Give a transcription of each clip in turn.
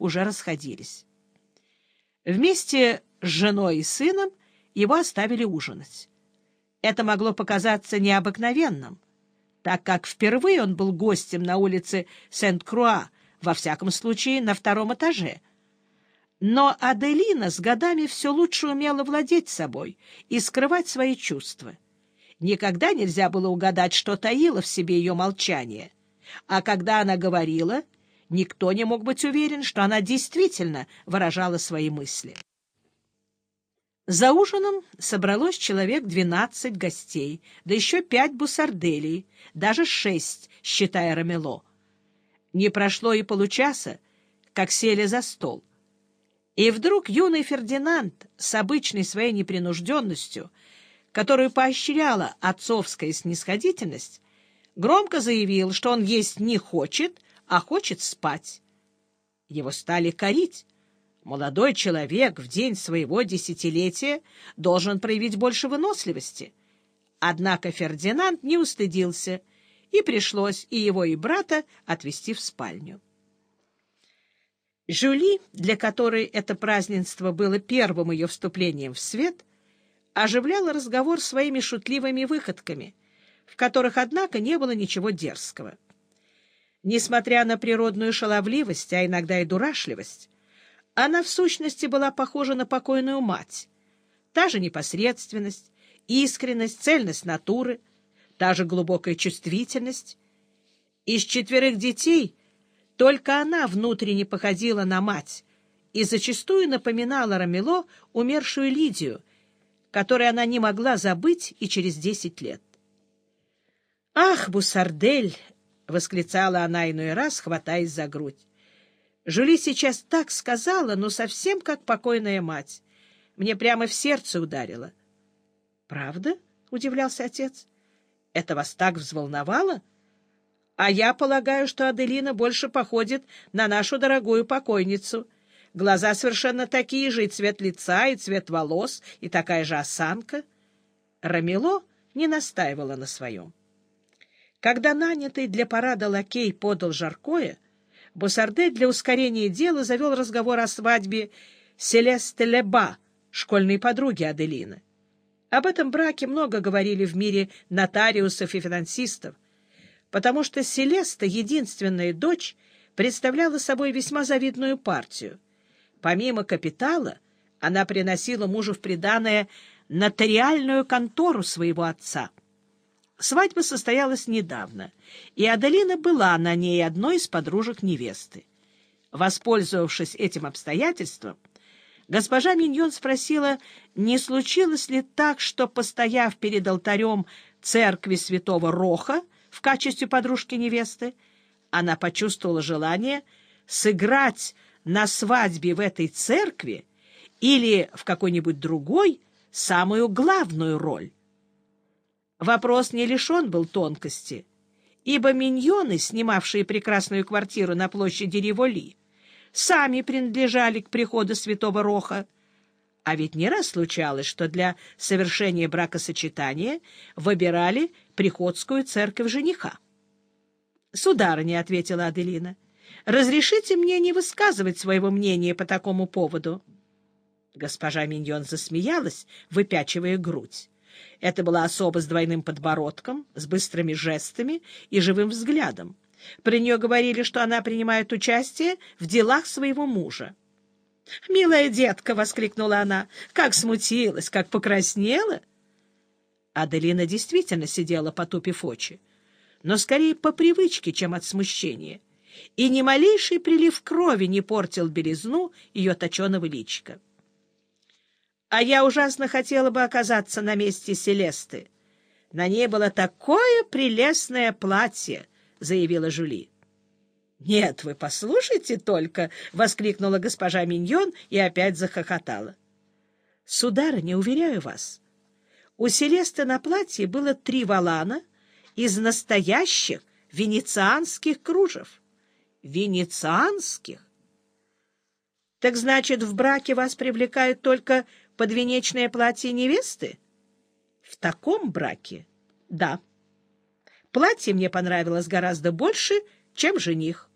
уже расходились. Вместе с женой и сыном его оставили ужинать. Это могло показаться необыкновенным, так как впервые он был гостем на улице Сент-Круа, во всяком случае на втором этаже. Но Аделина с годами все лучше умела владеть собой и скрывать свои чувства. Никогда нельзя было угадать, что таило в себе ее молчание. А когда она говорила, никто не мог быть уверен, что она действительно выражала свои мысли. За ужином собралось человек двенадцать гостей, да еще пять бусарделей, даже шесть, считая Рамело. Не прошло и получаса, как сели за стол. И вдруг юный Фердинанд с обычной своей непринужденностью, которую поощряла отцовская снисходительность, громко заявил, что он есть не хочет, а хочет спать. Его стали корить, Молодой человек в день своего десятилетия должен проявить больше выносливости. Однако Фердинанд не устыдился, и пришлось и его, и брата отвезти в спальню. Жюли, для которой это празднество было первым ее вступлением в свет, оживляла разговор своими шутливыми выходками, в которых, однако, не было ничего дерзкого. Несмотря на природную шаловливость, а иногда и дурашливость, она в сущности была похожа на покойную мать. Та же непосредственность, искренность, цельность натуры, та же глубокая чувствительность. Из четверых детей только она внутренне походила на мать и зачастую напоминала Рамело умершую Лидию, которой она не могла забыть и через десять лет. «Ах, Бусардель!» — восклицала она иной раз, хватаясь за грудь. Жюли сейчас так сказала, но совсем как покойная мать. Мне прямо в сердце ударило. — Правда? — удивлялся отец. — Это вас так взволновало? А я полагаю, что Аделина больше походит на нашу дорогую покойницу. Глаза совершенно такие же, и цвет лица, и цвет волос, и такая же осанка. Рамило не настаивала на своем. Когда нанятый для парада лакей подал жаркое, Босарде для ускорения дела завел разговор о свадьбе Селесте Леба, школьной подруги Аделины. Об этом браке много говорили в мире нотариусов и финансистов, потому что Селеста, единственная дочь, представляла собой весьма завидную партию. Помимо капитала, она приносила мужу в приданое нотариальную контору своего отца — Свадьба состоялась недавно, и Аделина была на ней одной из подружек невесты. Воспользовавшись этим обстоятельством, госпожа Миньон спросила, не случилось ли так, что, постояв перед алтарем церкви святого Роха в качестве подружки невесты, она почувствовала желание сыграть на свадьбе в этой церкви или в какой-нибудь другой самую главную роль. Вопрос не лишен был тонкости, ибо миньоны, снимавшие прекрасную квартиру на площади Риволи, сами принадлежали к приходу святого Роха, а ведь не раз случалось, что для совершения бракосочетания выбирали приходскую церковь жениха. — Сударыня, — ответила Аделина, — разрешите мне не высказывать своего мнения по такому поводу. Госпожа Миньон засмеялась, выпячивая грудь. Это была особа с двойным подбородком, с быстрыми жестами и живым взглядом. Про нее говорили, что она принимает участие в делах своего мужа. «Милая детка!» — воскликнула она. «Как смутилась, как покраснела!» Аделина действительно сидела, потупив очи, но скорее по привычке, чем от смущения, и ни малейший прилив крови не портил белизну ее точеного личика. А я ужасно хотела бы оказаться на месте Селесты. На ней было такое прелестное платье, — заявила Жули. — Нет, вы послушайте только! — воскликнула госпожа Миньон и опять захохотала. — Сударыня, уверяю вас, у Селесты на платье было три валана из настоящих венецианских кружев. Венецианских? Так значит, в браке вас привлекают только подвенечное платье невесты? В таком браке — да. Платье мне понравилось гораздо больше, чем жених.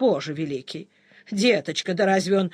Боже великий! Деточка, да разве он